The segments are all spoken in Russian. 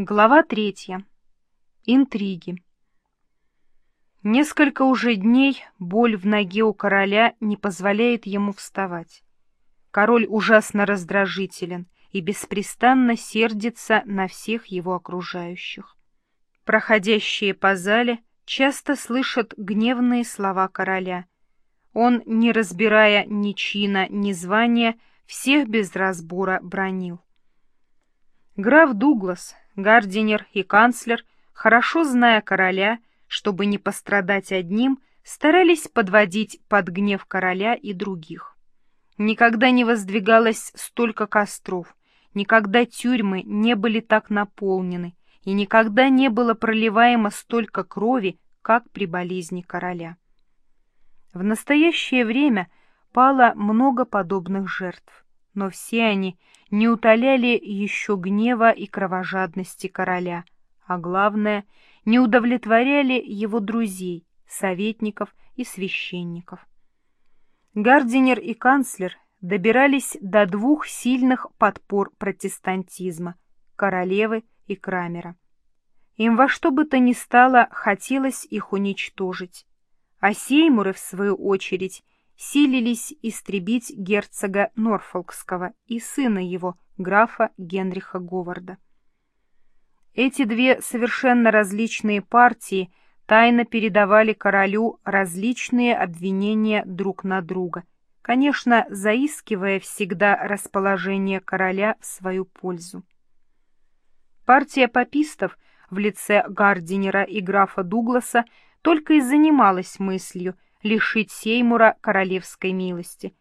Глава третья. Интриги. Несколько уже дней боль в ноге у короля не позволяет ему вставать. Король ужасно раздражителен и беспрестанно сердится на всех его окружающих. Проходящие по зале часто слышат гневные слова короля. Он, не разбирая ни чина, ни звания, всех без разбора бронил. Граф Дуглас, Гардинер и канцлер, хорошо зная короля, чтобы не пострадать одним, старались подводить под гнев короля и других. Никогда не воздвигалось столько костров, никогда тюрьмы не были так наполнены, и никогда не было проливаемо столько крови, как при болезни короля. В настоящее время пало много подобных жертв но все они не утоляли еще гнева и кровожадности короля, а главное, не удовлетворяли его друзей, советников и священников. Гардинер и канцлер добирались до двух сильных подпор протестантизма – королевы и Крамера. Им во что бы то ни стало хотелось их уничтожить, а Сеймуры, в свою очередь, силились истребить герцога Норфолкского и сына его, графа Генриха Говарда. Эти две совершенно различные партии тайно передавали королю различные обвинения друг на друга, конечно, заискивая всегда расположение короля в свою пользу. Партия папистов в лице Гардинера и графа Дугласа только и занималась мыслью – лишить Сеймура королевской милости.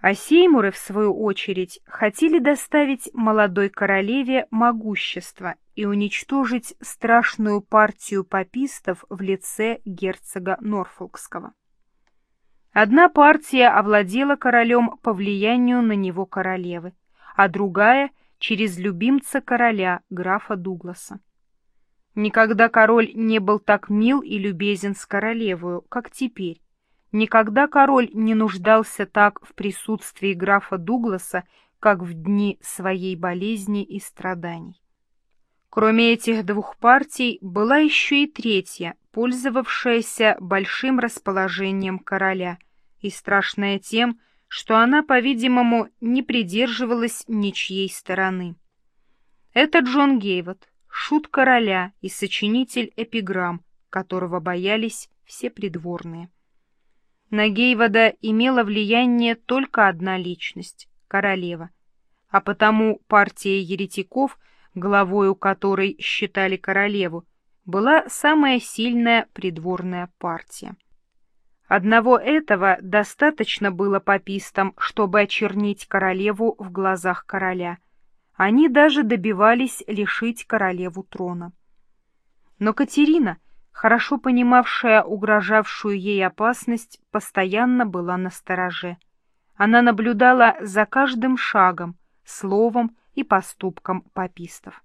А Сеймуры, в свою очередь, хотели доставить молодой королеве могущество и уничтожить страшную партию папистов в лице герцога Норфолкского. Одна партия овладела королем по влиянию на него королевы, а другая — через любимца короля, графа Дугласа. Никогда король не был так мил и любезен с королевою, как теперь. Никогда король не нуждался так в присутствии графа Дугласа, как в дни своей болезни и страданий. Кроме этих двух партий была еще и третья, пользовавшаяся большим расположением короля, и страшная тем, что она, по-видимому, не придерживалась ничьей стороны. Это Джон Гейвот, шут короля и сочинитель эпиграмм, которого боялись все придворные. На Гейвода имела влияние только одна личность — королева, а потому партия еретиков, главою которой считали королеву, была самая сильная придворная партия. Одного этого достаточно было папистам, чтобы очернить королеву в глазах короля — они даже добивались лишить королеву трона. Но Катерина, хорошо понимавшая угрожавшую ей опасность, постоянно была на стороже. Она наблюдала за каждым шагом, словом и поступком папистов.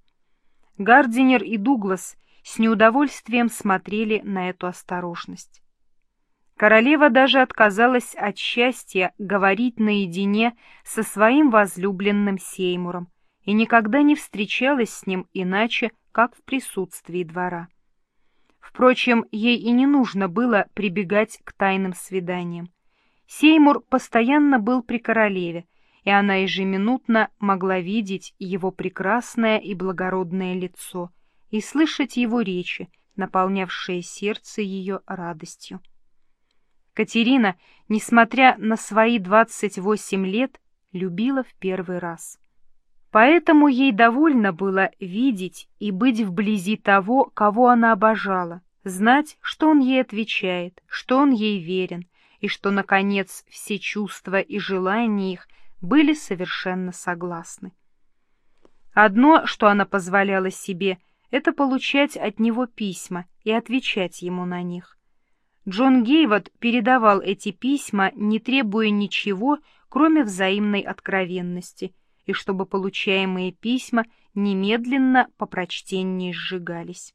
Гардинер и Дуглас с неудовольствием смотрели на эту осторожность. Королева даже отказалась от счастья говорить наедине со своим возлюбленным Сеймуром, и никогда не встречалась с ним иначе, как в присутствии двора. Впрочем, ей и не нужно было прибегать к тайным свиданиям. Сеймур постоянно был при королеве, и она ежеминутно могла видеть его прекрасное и благородное лицо и слышать его речи, наполнявшие сердце ее радостью. Катерина, несмотря на свои двадцать восемь лет, любила в первый раз. Поэтому ей довольно было видеть и быть вблизи того, кого она обожала, знать, что он ей отвечает, что он ей верен, и что, наконец, все чувства и желания их были совершенно согласны. Одно, что она позволяла себе, это получать от него письма и отвечать ему на них. Джон Гейвот передавал эти письма, не требуя ничего, кроме взаимной откровенности — и чтобы получаемые письма немедленно по прочтении сжигались.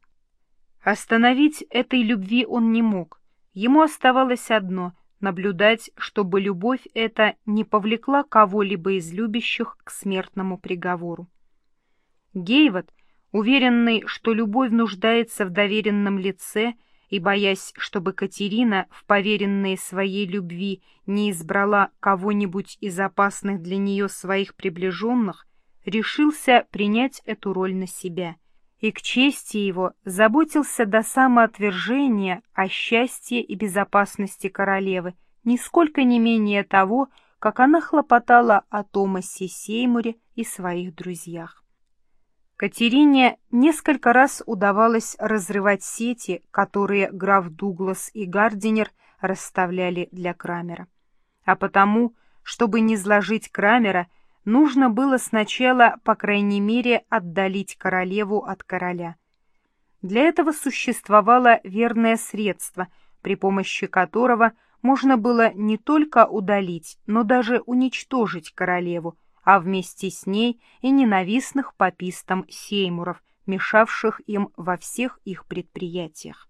Остановить этой любви он не мог. Ему оставалось одно — наблюдать, чтобы любовь эта не повлекла кого-либо из любящих к смертному приговору. Гейвот, Уверенный, что любовь нуждается в доверенном лице, и боясь, чтобы Катерина в поверенные своей любви не избрала кого-нибудь из опасных для нее своих приближенных, решился принять эту роль на себя и к чести его заботился до самоотвержения о счастье и безопасности королевы, нисколько не менее того, как она хлопотала о Томасе Сеймуре и своих друзьях. Катерине несколько раз удавалось разрывать сети, которые граф Дуглас и Гардинер расставляли для Крамера. А потому, чтобы не сложить Крамера, нужно было сначала, по крайней мере, отдалить королеву от короля. Для этого существовало верное средство, при помощи которого можно было не только удалить, но даже уничтожить королеву, а вместе с ней и ненавистных попистам сеймуров, мешавших им во всех их предприятиях.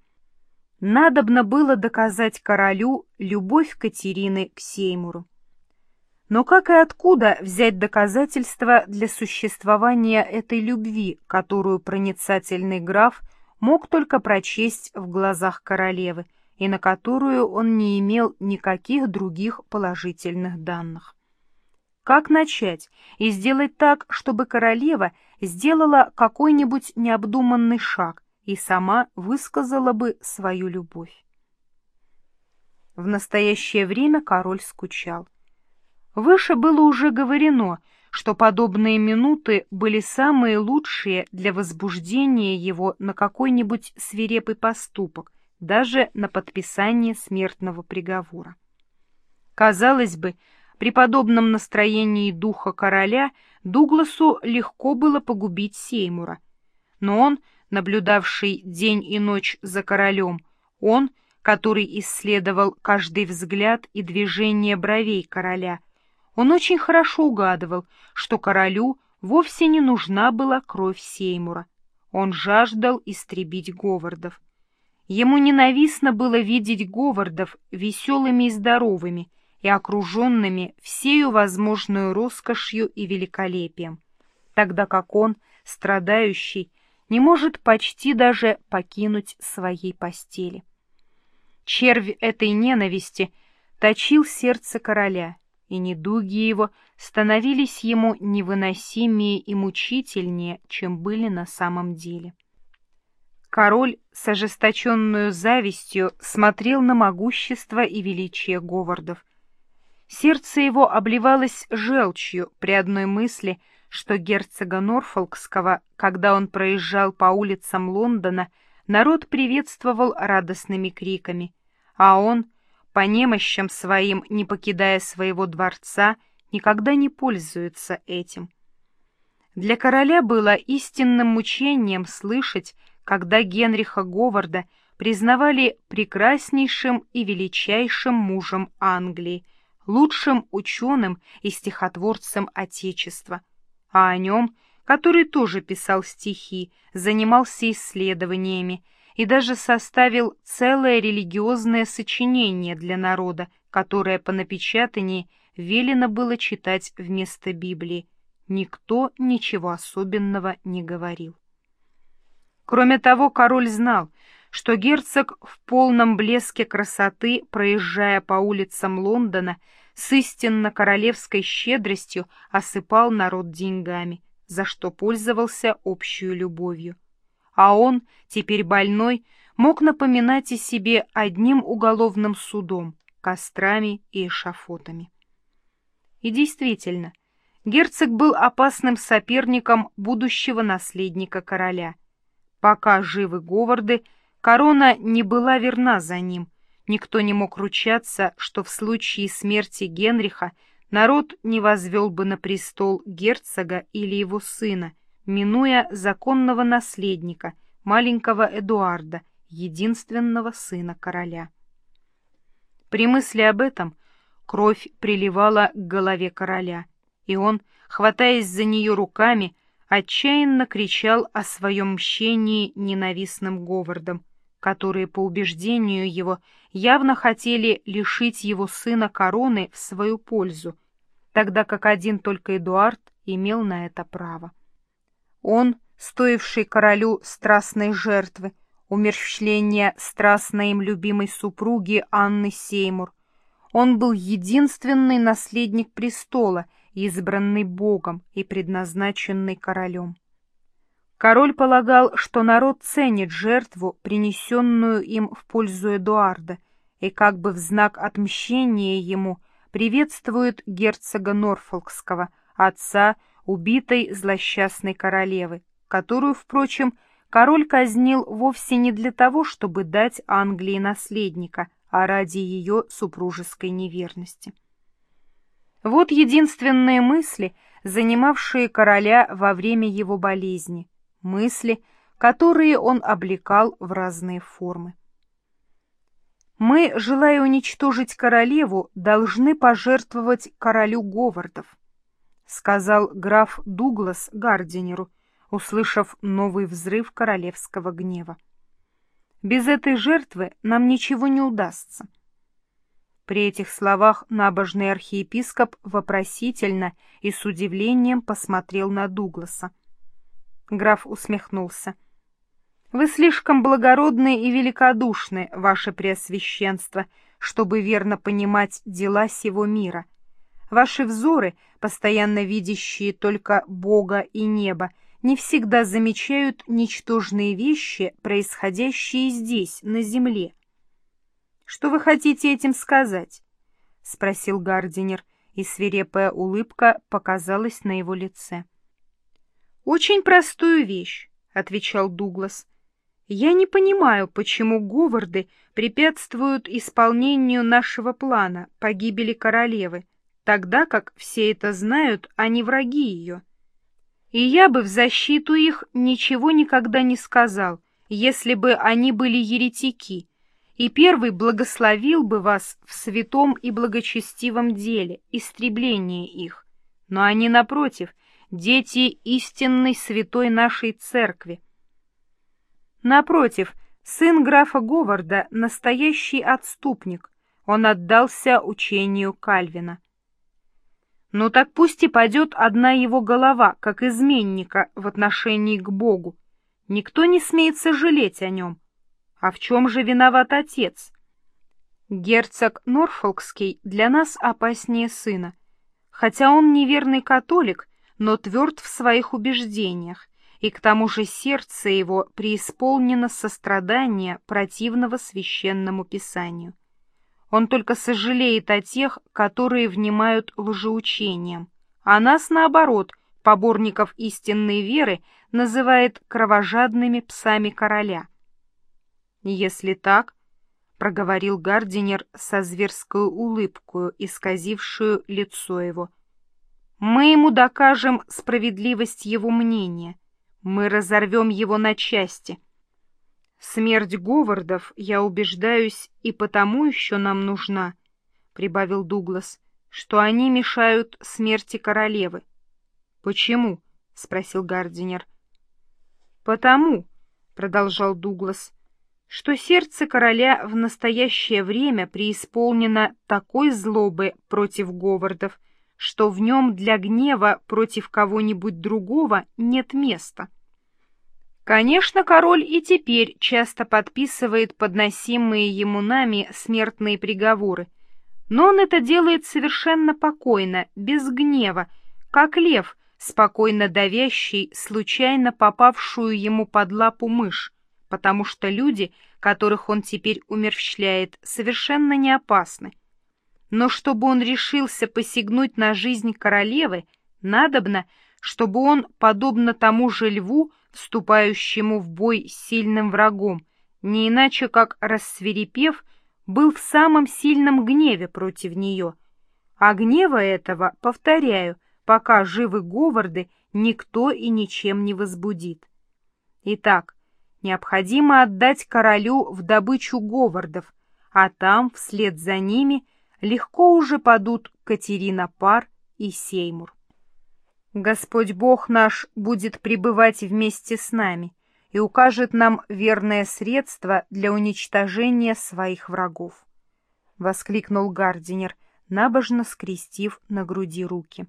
Надобно было доказать королю любовь Катерины к Сеймуру. Но как и откуда взять доказательства для существования этой любви, которую проницательный граф мог только прочесть в глазах королевы, и на которую он не имел никаких других положительных данных? Как начать и сделать так, чтобы королева сделала какой-нибудь необдуманный шаг и сама высказала бы свою любовь? В настоящее время король скучал. Выше было уже говорено, что подобные минуты были самые лучшие для возбуждения его на какой-нибудь свирепый поступок, даже на подписание смертного приговора. Казалось бы, при подобном настроении духа короля Дугласу легко было погубить Сеймура. Но он, наблюдавший день и ночь за королем, он, который исследовал каждый взгляд и движение бровей короля, он очень хорошо угадывал, что королю вовсе не нужна была кровь Сеймура. Он жаждал истребить Говардов. Ему ненавистно было видеть Говардов веселыми и здоровыми и окруженными всею возможную роскошью и великолепием, тогда как он, страдающий, не может почти даже покинуть своей постели. Червь этой ненависти точил сердце короля — и недуги его становились ему невыносимее и мучительнее, чем были на самом деле. Король с ожесточенную завистью смотрел на могущество и величие Говардов. Сердце его обливалось желчью при одной мысли, что герцога Норфолкского, когда он проезжал по улицам Лондона, народ приветствовал радостными криками, а он — по немощам своим, не покидая своего дворца, никогда не пользуется этим. Для короля было истинным мучением слышать, когда Генриха Говарда признавали прекраснейшим и величайшим мужем Англии, лучшим ученым и стихотворцем Отечества, а о нем, который тоже писал стихи, занимался исследованиями, и даже составил целое религиозное сочинение для народа, которое по напечатании велено было читать вместо Библии. Никто ничего особенного не говорил. Кроме того, король знал, что герцог в полном блеске красоты, проезжая по улицам Лондона, с истинно королевской щедростью осыпал народ деньгами, за что пользовался общую любовью а он, теперь больной, мог напоминать о себе одним уголовным судом, кострами и эшафотами. И действительно, герцог был опасным соперником будущего наследника короля. Пока живы Говарды, корона не была верна за ним, никто не мог ручаться, что в случае смерти Генриха народ не возвел бы на престол герцога или его сына, минуя законного наследника, маленького Эдуарда, единственного сына короля. При мысли об этом кровь приливала к голове короля, и он, хватаясь за нее руками, отчаянно кричал о своем мщении ненавистным Говардом, которые, по убеждению его, явно хотели лишить его сына короны в свою пользу, тогда как один только Эдуард имел на это право. Он, стоивший королю страстной жертвы, умерщвления страстной им любимой супруги Анны Сеймур. Он был единственный наследник престола, избранный Богом и предназначенный королем. Король полагал, что народ ценит жертву, принесенную им в пользу Эдуарда, и как бы в знак отмщения ему приветствует герцога Норфолкского, отца убитой злосчастной королевы, которую, впрочем, король казнил вовсе не для того, чтобы дать Англии наследника, а ради ее супружеской неверности. Вот единственные мысли, занимавшие короля во время его болезни, мысли, которые он облекал в разные формы. Мы, желая уничтожить королеву, должны пожертвовать королю Говардов, сказал граф Дуглас Гардинеру, услышав новый взрыв королевского гнева. Без этой жертвы нам ничего не удастся. При этих словах набожный архиепископ вопросительно и с удивлением посмотрел на Дугласа. Граф усмехнулся. «Вы слишком благородны и великодушны, ваше преосвященство, чтобы верно понимать дела сего мира. Ваши взоры, постоянно видящие только Бога и небо, — не всегда замечают ничтожные вещи, происходящие здесь, на земле. «Что вы хотите этим сказать?» — спросил Гардинер, и свирепая улыбка показалась на его лице. «Очень простую вещь», — отвечал Дуглас. «Я не понимаю, почему Говарды препятствуют исполнению нашего плана погибели королевы, тогда как все это знают, не враги ее» и я бы в защиту их ничего никогда не сказал, если бы они были еретики, и первый благословил бы вас в святом и благочестивом деле, истребление их. Но они, напротив, дети истинной святой нашей церкви. Напротив, сын графа Говарда — настоящий отступник, он отдался учению Кальвина. Ну так пусть и пойдет одна его голова, как изменника в отношении к Богу. Никто не смеет сожалеть о нем. А в чем же виноват отец? Герцог Норфолкский для нас опаснее сына. Хотя он неверный католик, но тверд в своих убеждениях, и к тому же сердце его преисполнено сострадания противного священному писанию. Он только сожалеет о тех, которые внимают лжеучениям. А нас, наоборот, поборников истинной веры, называет кровожадными псами короля. «Если так, — проговорил Гардинер со зверской улыбкою, исказившую лицо его, — мы ему докажем справедливость его мнения, мы разорвем его на части, Смерть Говардов, я убеждаюсь, и потому еще нам нужна, — прибавил Дуглас, — что они мешают смерти королевы. — Почему? — спросил Гардинер. — Потому, — продолжал Дуглас, — что сердце короля в настоящее время преисполнено такой злобы против Говардов, что в нем для гнева против кого-нибудь другого нет места. — Конечно, король и теперь часто подписывает подносимые ему нами смертные приговоры, но он это делает совершенно покойно, без гнева, как лев, спокойно давящий случайно попавшую ему под лапу мышь, потому что люди, которых он теперь умерщвляет, совершенно не опасны. Но чтобы он решился посягнуть на жизнь королевы, надобно, чтобы он, подобно тому же льву, вступающему в бой с сильным врагом, не иначе как рассверепев, был в самом сильном гневе против нее. А гнева этого, повторяю, пока живы Говарды, никто и ничем не возбудит. Итак, необходимо отдать королю в добычу Говардов, а там, вслед за ними, легко уже падут Катерина Пар и Сеймур. Господь Бог наш будет пребывать вместе с нами и укажет нам верное средство для уничтожения своих врагов. — воскликнул Гардинер, набожно скрестив на груди руки.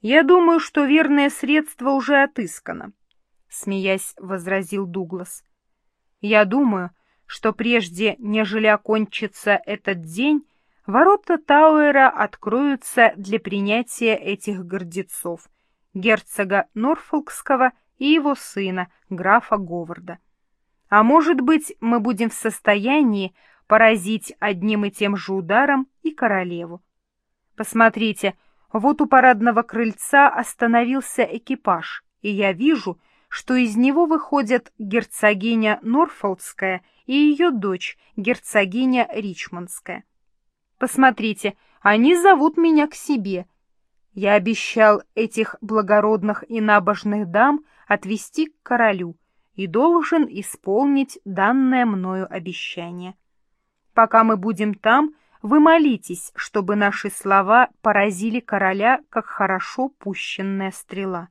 Я думаю, что верное средство уже отыскано, — смеясь возразил Дуглас. Я думаю, что прежде, нежели окончится этот день, ворота Тауэра откроются для принятия этих гордецов, герцога Норфолкского и его сына, графа Говарда. А может быть, мы будем в состоянии поразить одним и тем же ударом и королеву. Посмотрите, вот у парадного крыльца остановился экипаж, и я вижу, что из него выходят герцогиня Норфолдская и ее дочь, герцогиня Ричмондская. Посмотрите, они зовут меня к себе. Я обещал этих благородных и набожных дам отвести к королю и должен исполнить данное мною обещание. Пока мы будем там, вы молитесь, чтобы наши слова поразили короля, как хорошо пущенная стрела.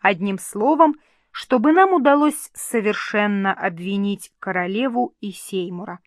Одним словом, чтобы нам удалось совершенно обвинить королеву и Сеймура.